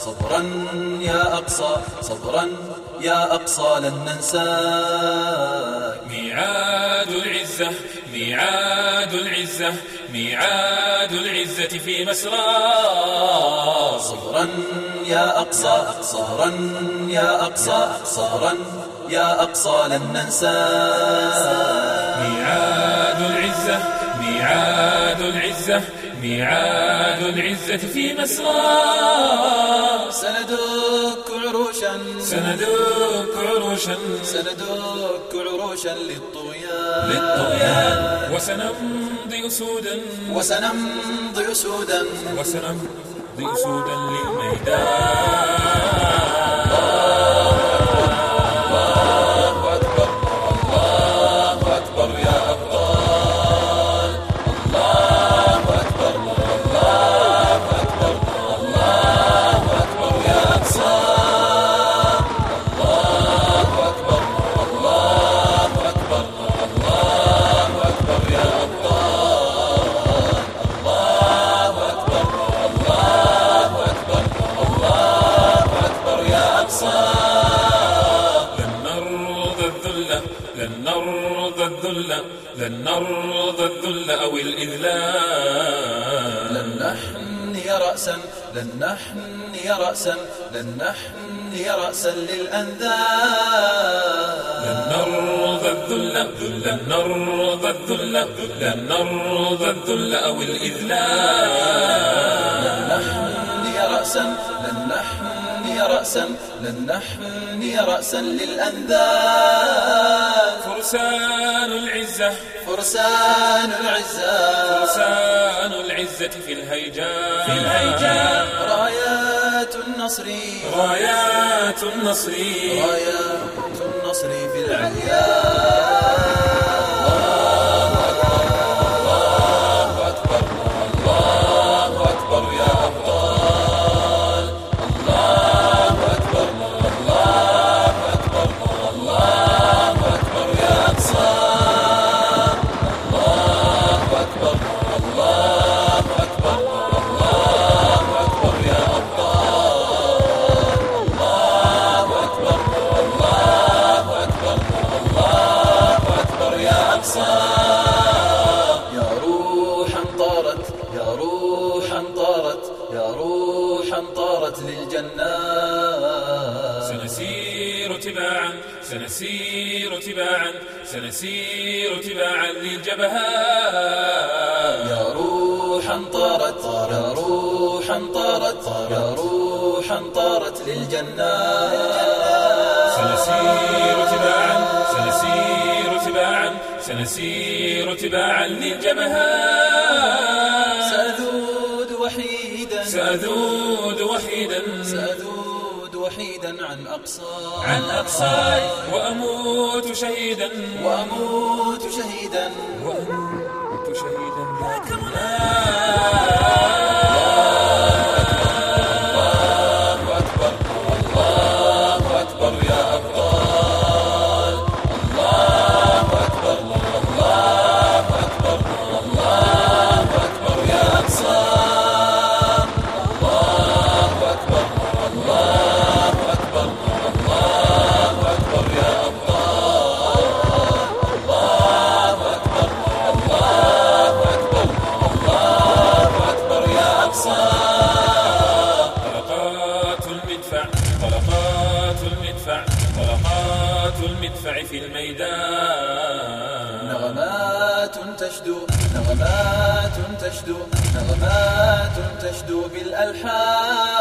صبرا يا أقصى لن ننساك ميعاد العزة ميعاد العزة ميعاد العزة في مسرى. صبرا يا أقصى صبرا يا أقصى صبرا يا أقصى لن ننساك ميعاد العزة ميعاد العزة ميعاد العزة في مسرى سندك عروشا. سندك عروشا. سندك عروشا للطغيان. للطغيان. وسنمضي أسودا. وسنمضي أسودا. وسنمضي أسودا للميدان. لن نرضى الذل أو الإذلال. لن نحني رأسا لن نحني رأسا لن نحني رأسا للأنذال لن نرضى الذل لن نرضى الذل لن نرضى الذل أو الإذلال. لن نحني رأسا لن نحني رأسا لن نحني رأسا للأنذال فرسان العزة. فرسان العزة. فرسان العزة في الهيجاء في الهيجاء رايات النصر. رايات النصر. رايات النصر في العليا للجنات سنسير تباعا سنسير تباعا سنسير تباعا للجبهات. يا روحا طارت يا روحا طارت يا روحا طارت للجنات. سنسير تباعا سنسير تباعا سنسير تباعا للجبهات. سأذود وحيدا. سأذود وحيدا سأذود وحيدا عن أقصى. عن أقصاي وأموت شهيدا. وأموت شهيدا. وأموت شهيدا. ذاك المدفع في الميدان. نغمات تشدو نغمات تشدو نغمات تشدو بالألحان.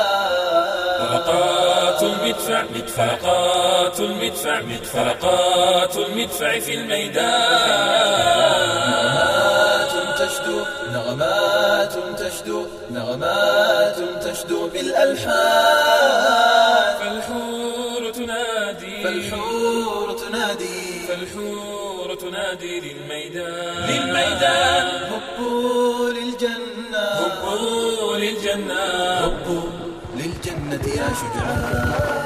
طلقات المدفع طلقات المدفع طلقات المدفع في الميدان. نغمات تشدو نغمات تشدو نغمات تشدو بالألحان. فالحور تنادي. فالحور تنادي. فالحور تنادي للميدان. للميدان. هبوا للجنة. هبوا للجنة. هبوا للجنة يا شجعان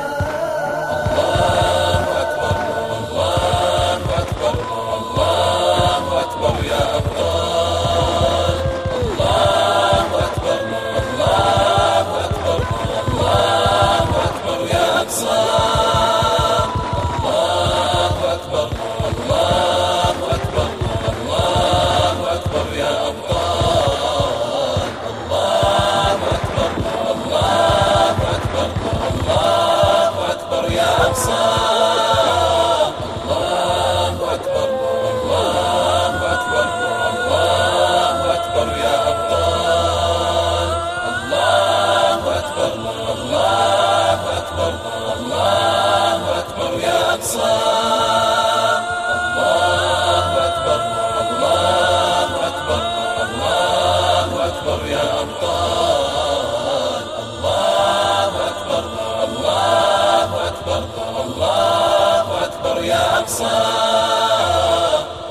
Akbar.